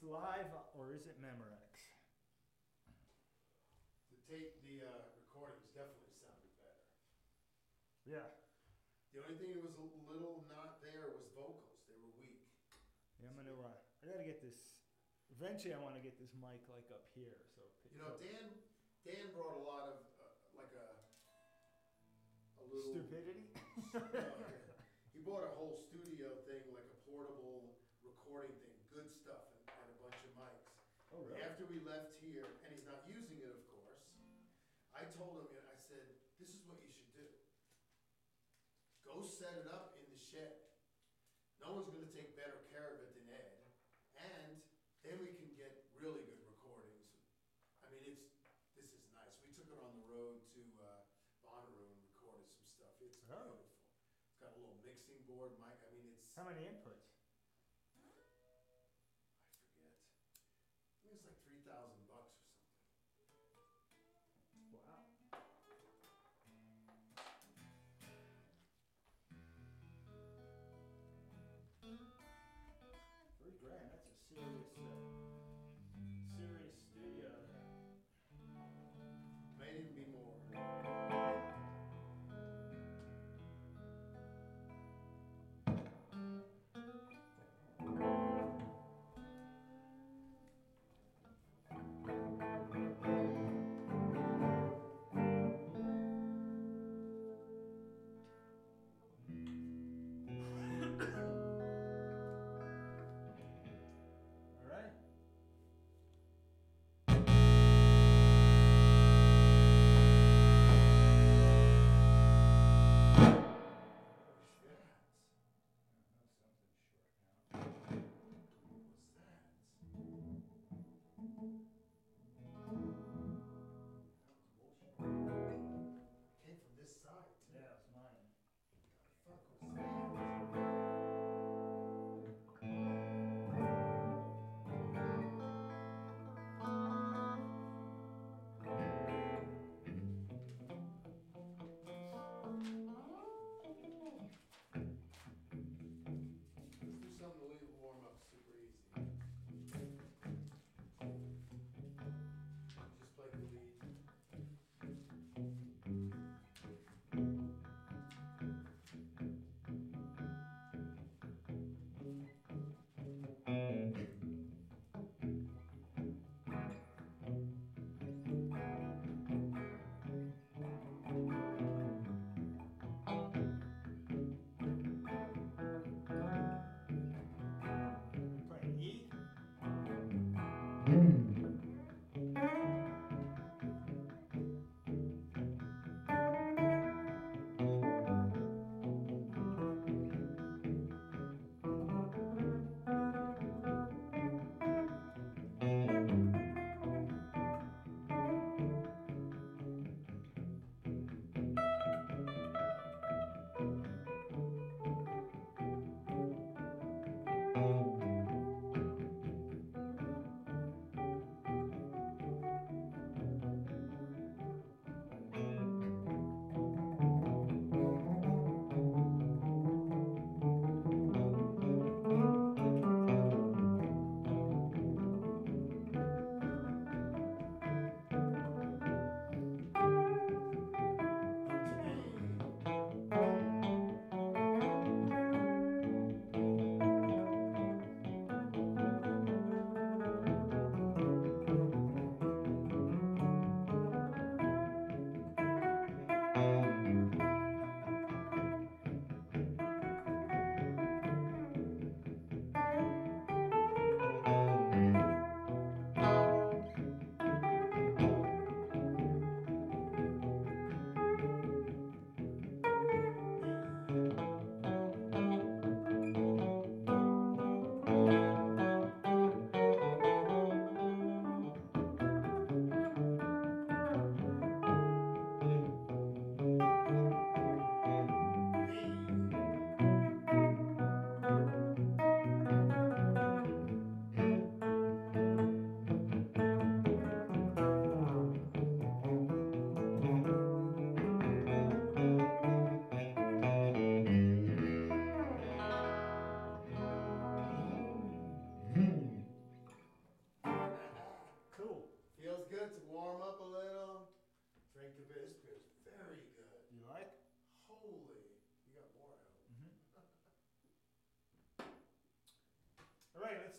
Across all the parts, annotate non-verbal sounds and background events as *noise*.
it's live or is it Memorex? The tape, the uh, recordings definitely sounded better. Yeah. The only thing that was a little not there was vocals. They were weak. Yeah, I'm gonna. Uh, I gotta get this. Eventually, I want to get this mic like up here, so. You know, Dan, Dan brought a lot of, uh, like a, a little. Stupidity. *laughs* He bought a whole studio thing, like a portable recording thing, good stuff, and, and a bunch of mics. Oh really? After we left here, and he's not using it, of course, I told him, and I said, this is what you should do. Go set it up in the shed. No one's gonna take better care of it than Ed, and then we can get really good recordings. I mean, it's, this is nice. We took it on the road to, uh, Bonnaroo and recorded some stuff. It's Oh. beautiful. It's got a little mixing board, mic, I mean, it's. How many inputs?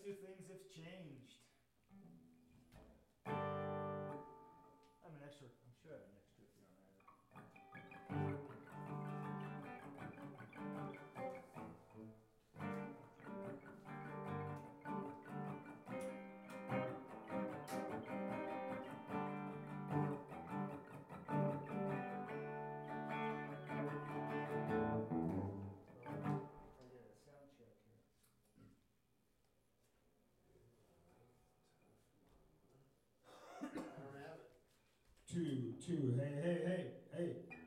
things have changed. two, two. Hey, hey, hey, hey.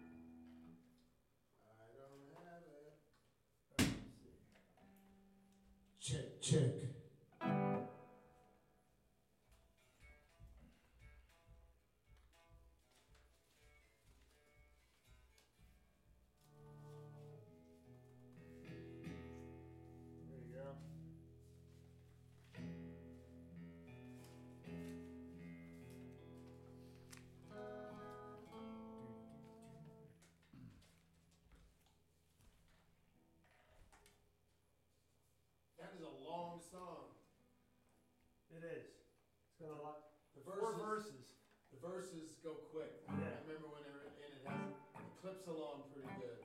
It is. It's got a lot. The verses, Four verses. The verses go quick. Yeah. I remember when they were in it, has, it clips along pretty good.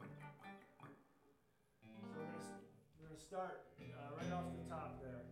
So we're going to start uh, right off the top there.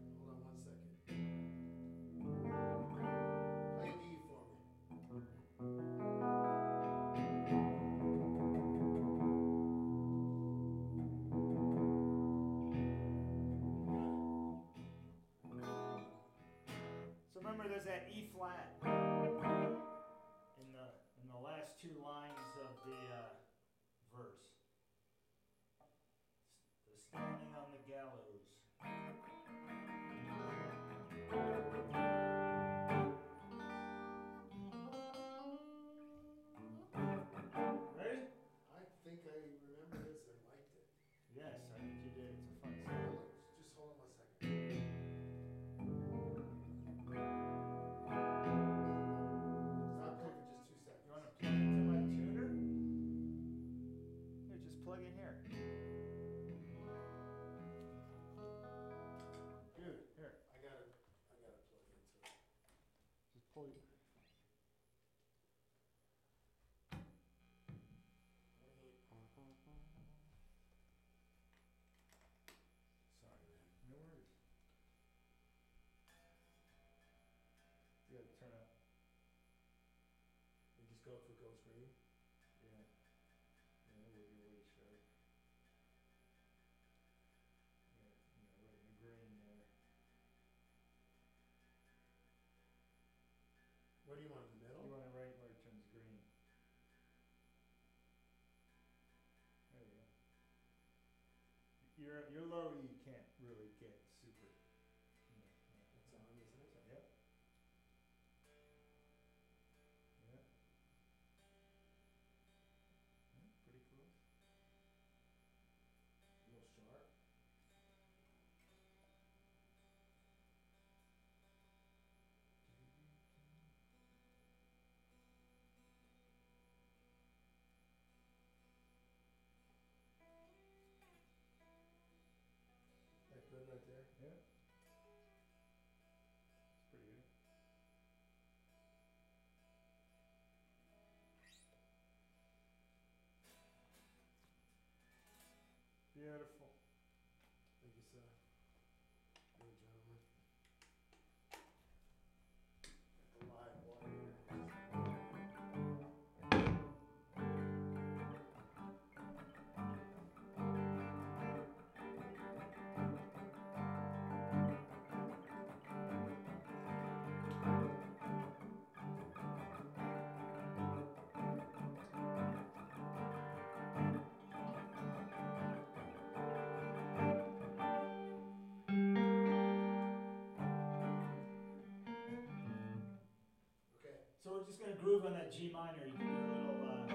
we're just going to groove on that G minor. You can do a little, uh,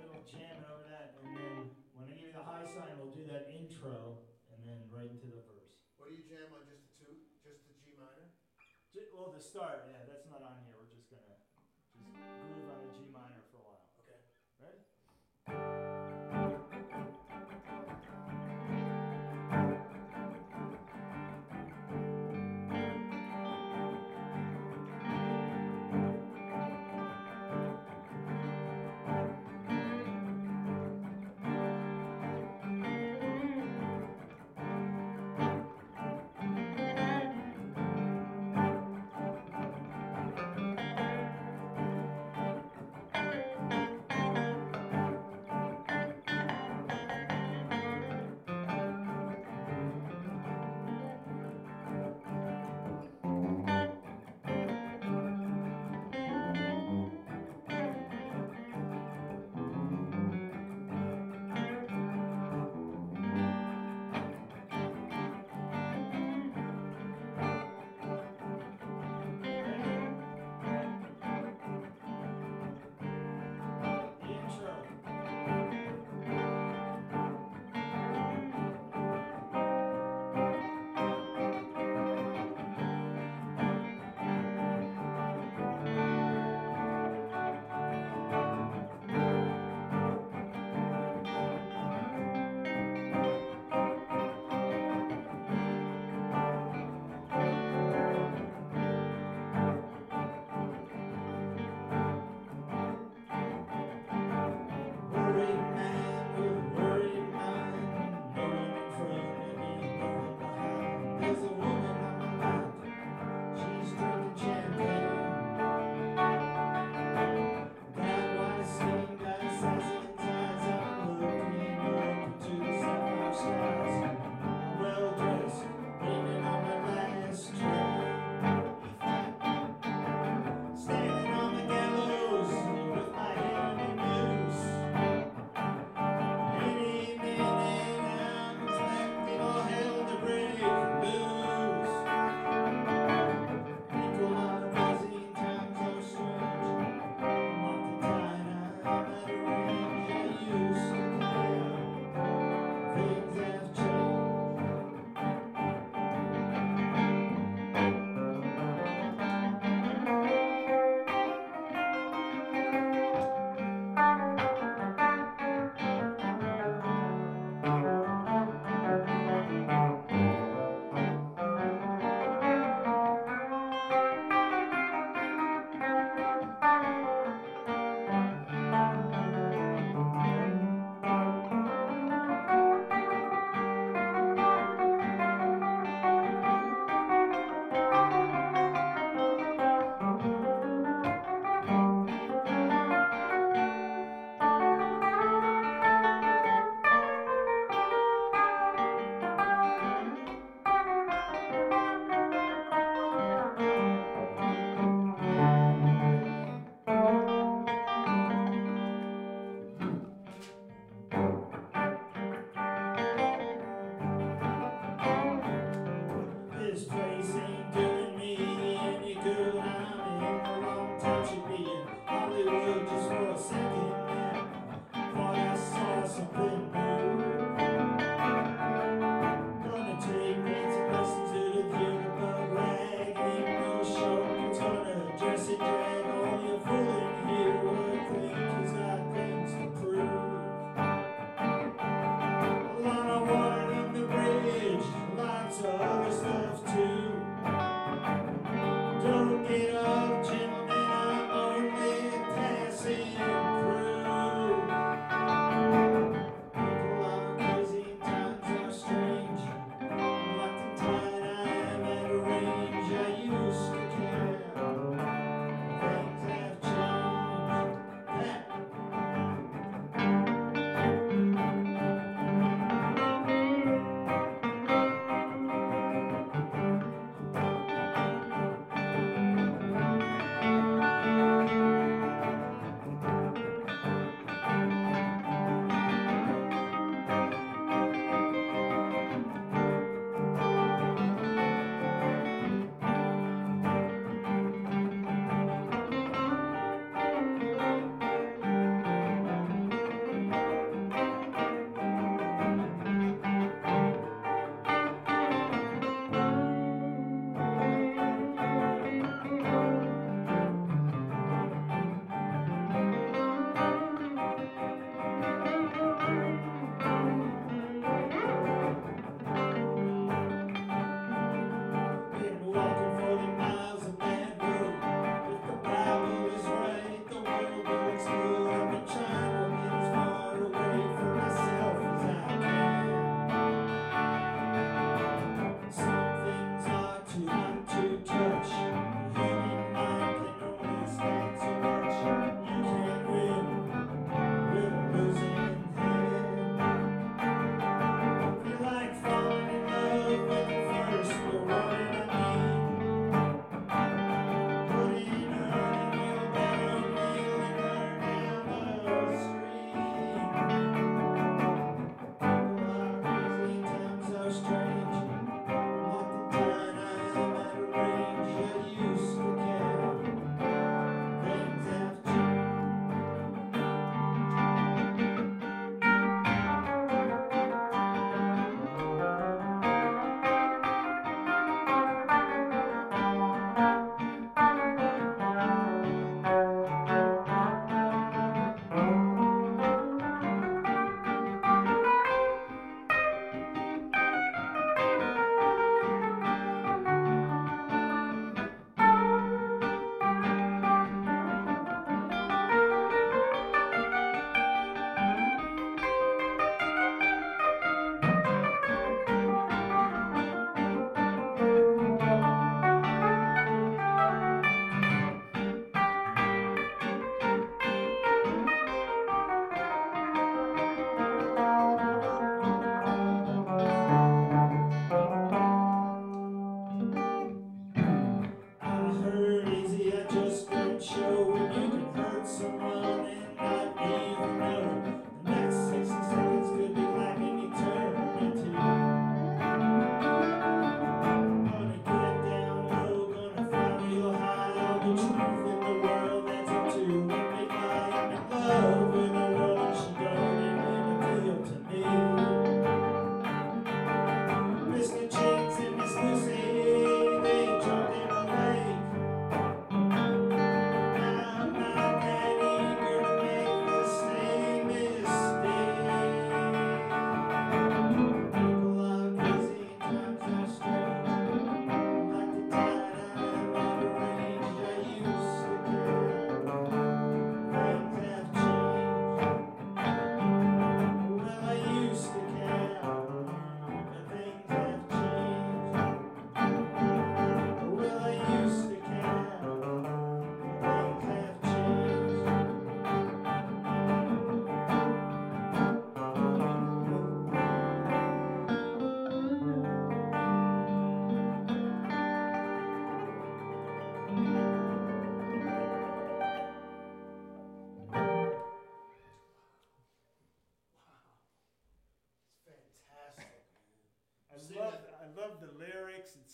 little jamming over that. And then when I give you the high sign, we'll do that intro and then right into the verse. What do you jam on? Just the two? Just the G minor? Well, the start, yeah.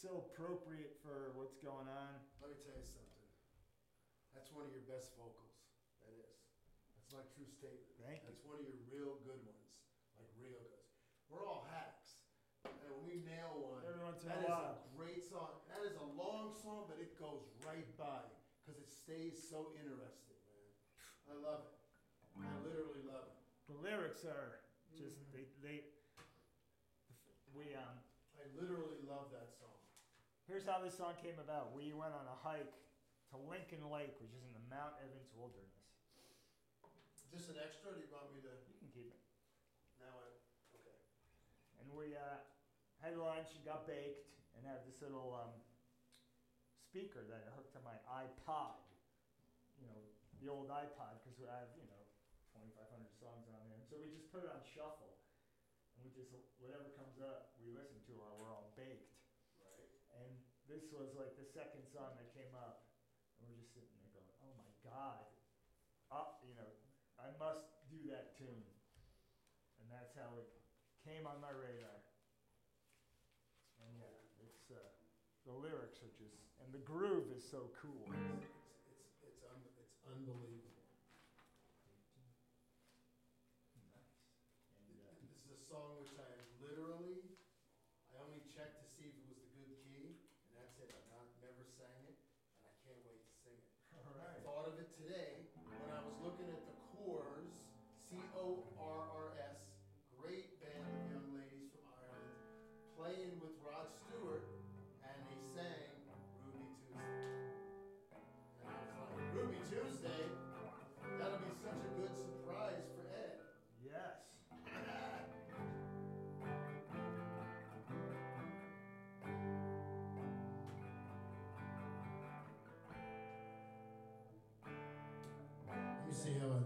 So appropriate for what's going on. Let me tell you something. That's one of your best vocals. That is. That's my true statement. Thank you. That's one of your real good ones. Like real good. We're all hacks. And when we nail one, Every once that a is a great song. That is a long song, but it goes right by because it stays so interesting, man. I love it. I literally love it. The lyrics are just Mhm. they they. We um. I literally love that song. Here's how this song came about. We went on a hike to Lincoln Lake, which is in the Mount Evans Wilderness. Is this an extra? Or do you want me to? You can keep it. Now I. Okay. And we uh, had lunch and got baked and had this little um, speaker that I hooked to my iPod. You know, the old iPod because I have, you know, 2,500 songs on there. So we just put it on shuffle. And we just, whatever comes up, we listen to while we're all baked. Right. And this was like the second song that came up. And we're just sitting there going, oh my God. Uh, you know, I must do that tune. And that's how it came on my radar. And yeah, it's, uh, the lyrics are just, and the groove is so cool. It's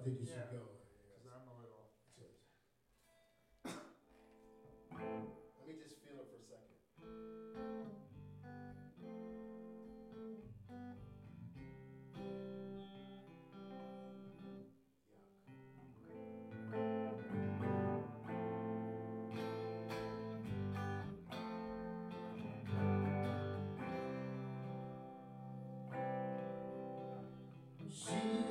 see how I think you Yeah. should go. Because I'm a little. Let me just feel it for a second. Yuck. She'll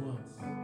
once.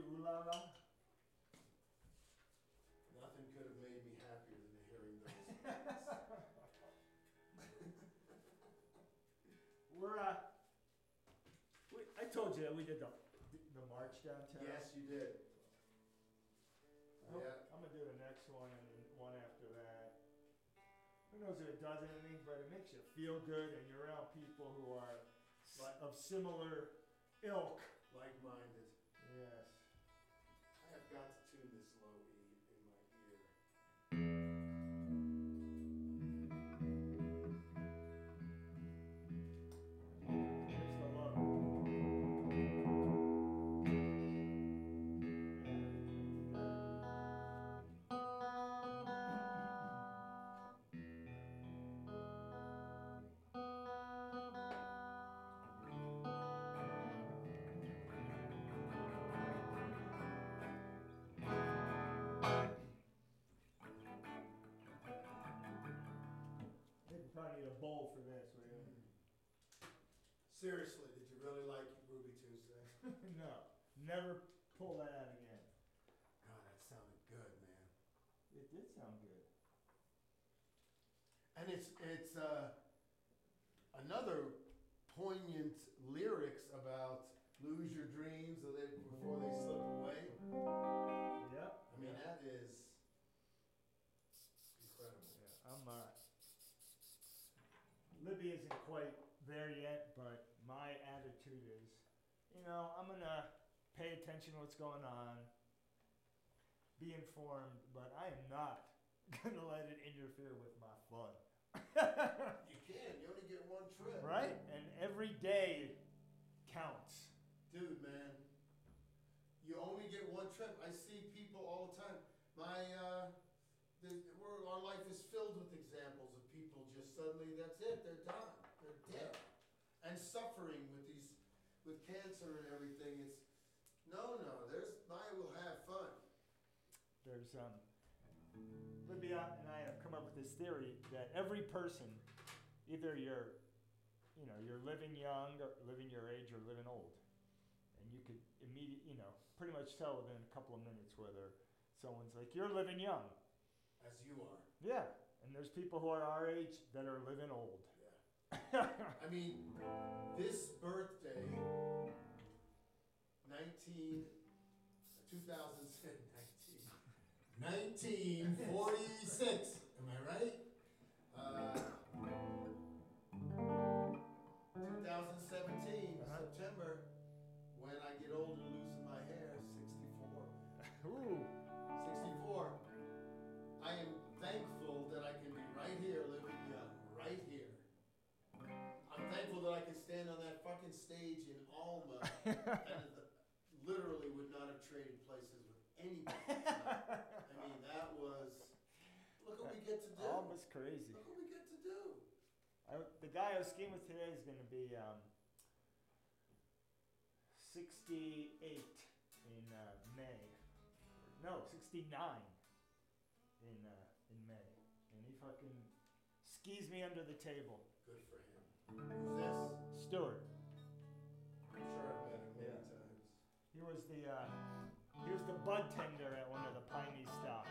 Right, Ooh La La. Nothing could have made me happier than hearing those. *laughs* We're uh, we, I told you that we did the the march downtown. yes, you did. Yeah. I'm gonna do the next one and then one after that. Who knows if it does anything, but it makes you feel good and you're around people who are of similar ilk. Probably need a bowl for this. Do? Seriously, did you really like Ruby Tuesday? *laughs* no, never pull that out again. God, that sounded good, man. It did sound good. And it's it's uh, another poignant lyrics about lose your dreams or there yet, but my attitude is, you know, I'm gonna pay attention to what's going on, be informed, but I am not *laughs* gonna let it interfere with my fun. *laughs* You can. You only get one trip. right? And every day counts. Dude, man. You only get one trip. I see people all the time. My, uh, the, we're, our life is filled with examples of people just suddenly, that's And suffering with these, with cancer and everything. It's, no, no, there's, I will have fun. There's um, Libby and I have come up with this theory that every person, either you're, you know, you're living young, or living your age, or living old, and you could immediately, you know, pretty much tell within a couple of minutes whether someone's like you're living young. As you are. Yeah, and there's people who are our age that are living old. I mean, this birthday, 19, 2019, 1946, am I right? Uh, 2017, Literally would not have traded places with anybody. I mean, that was look what we get to do. Almost crazy. Look what we get to do. I, the guy I was skiing with today is going to be um, 68 in uh, May. No, 69 in uh, in May, and he fucking skis me under the table. Good for him. Who's this? Stewart. was the uh, he was the bud tender at one of the piney stops.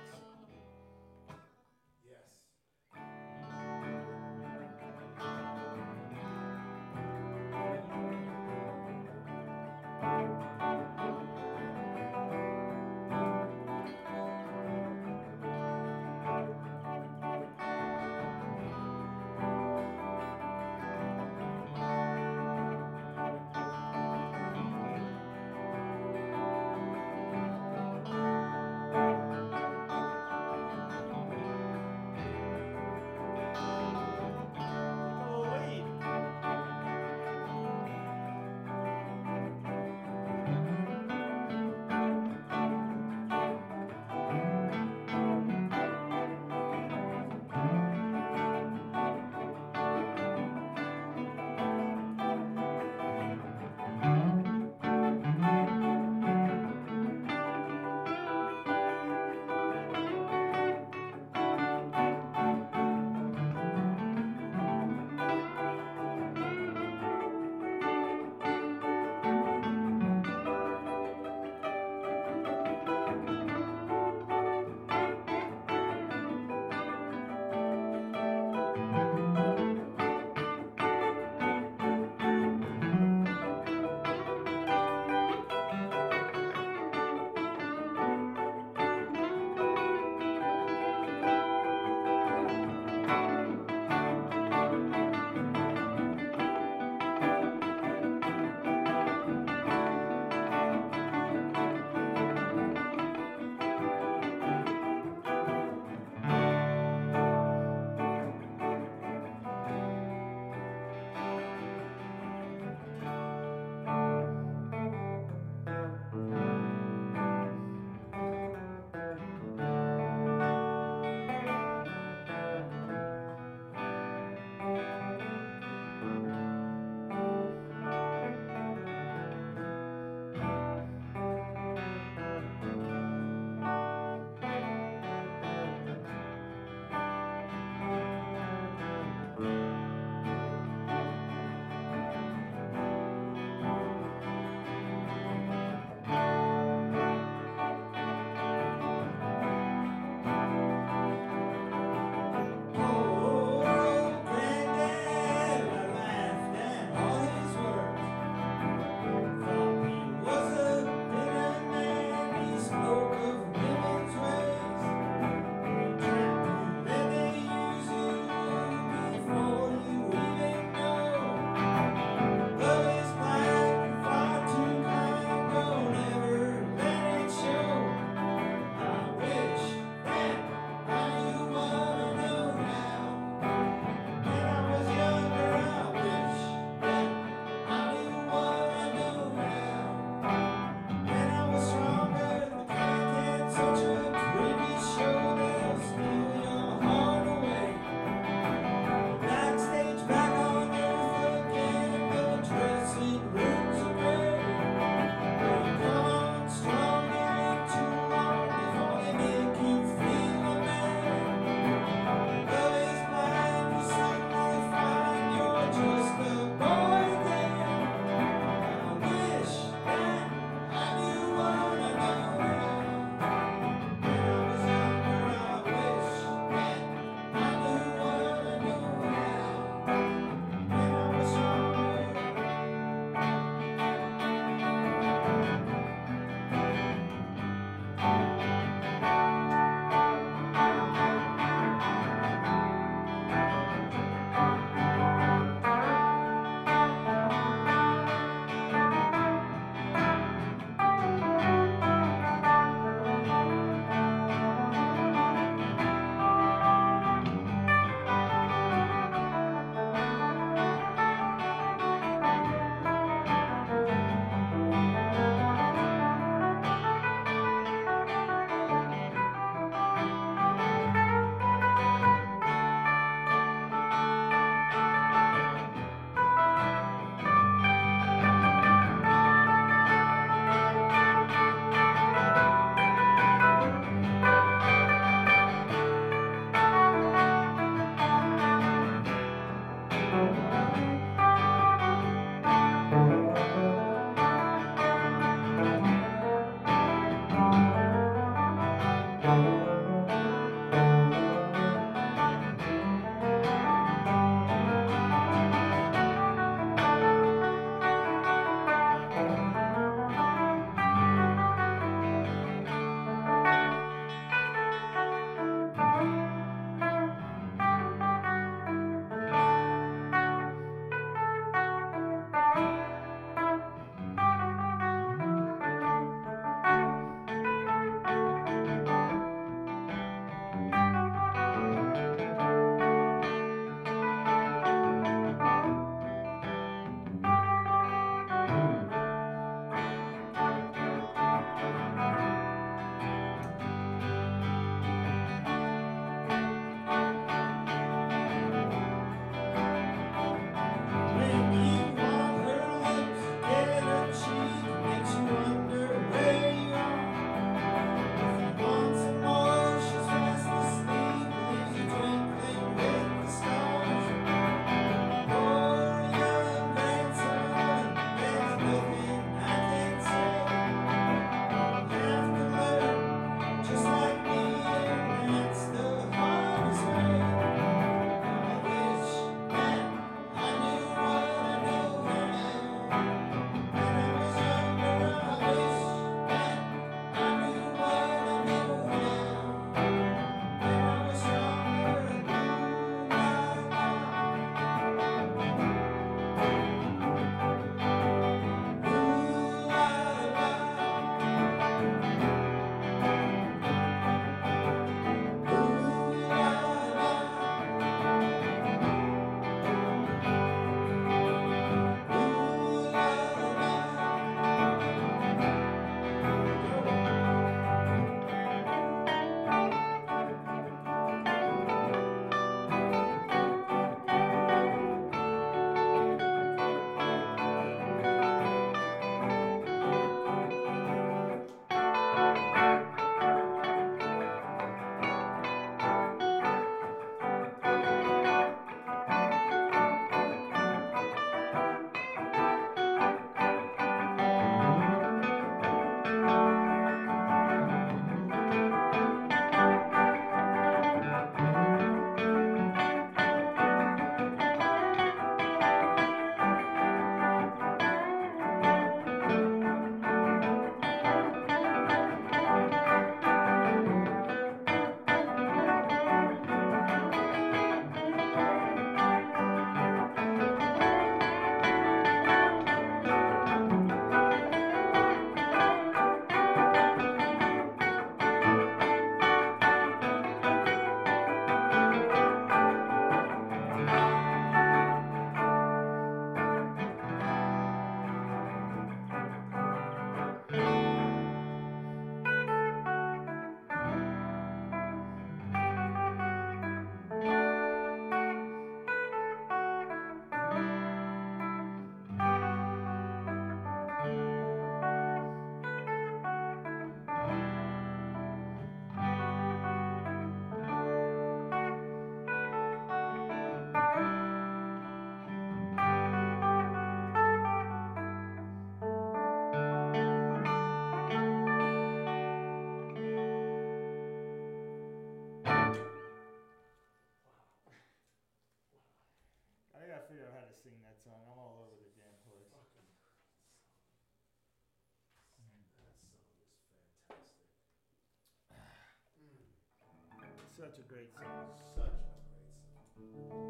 Such a great song. Such a great song.